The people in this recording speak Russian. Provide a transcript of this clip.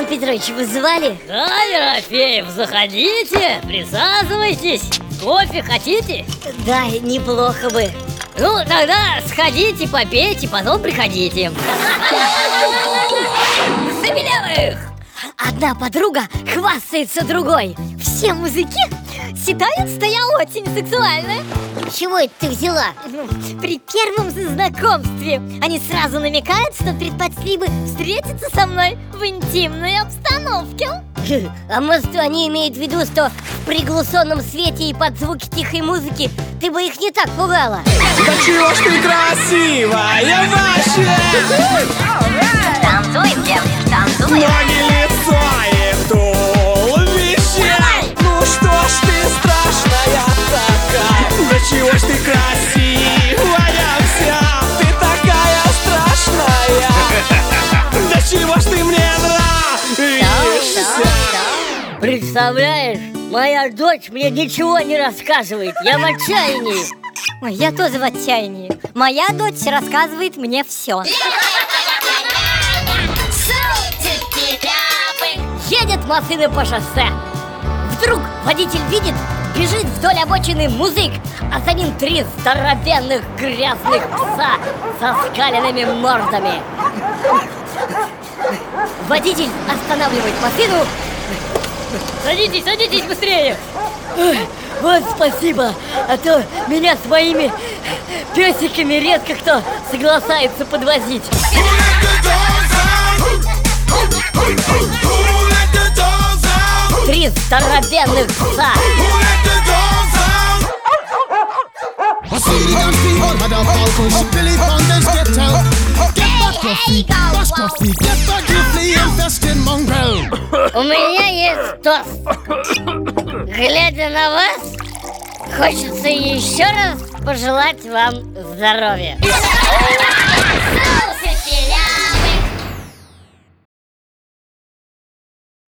Петрович, вызывали? Да, Ерофеев, заходите, присаживайтесь. Кофе хотите? Да, неплохо бы. Ну, тогда сходите, попейте, потом приходите. Забелевых! Одна подруга хвастается другой. Все музыки считают, что я очень сексуальная. Чего это ты взяла? Ну, При первом знакомстве они сразу намекают, что предпочли бы встретиться со мной в интимной обстановке. А может, они имеют в виду, что в приглушенном свете и под звуки тихой музыки ты бы их не так пугала? Да чего ж ты красивая вообще? Танцуй, девочка, танцуй. Чего ж ты мне нравишься? Представляешь, моя дочь мне ничего не рассказывает. Я в отчаянии. Ой, я тоже в отчаянии. Моя дочь рассказывает мне все. Едет машина по шоссе. Вдруг водитель видит, бежит вдоль обочины музык, а за ним три здоровенных грязных пса со скаленными мордами. Водитель останавливает машину. Садитесь, садитесь быстрее! Ой, Вот спасибо, а то меня с моими песиками редко кто согласается подвозить. Три здоровенных пса! I see the dance people had a ball push Billy Fountains get out У меня есть тост. Глядя на вас, хочется еще раз пожелать вам здоровья.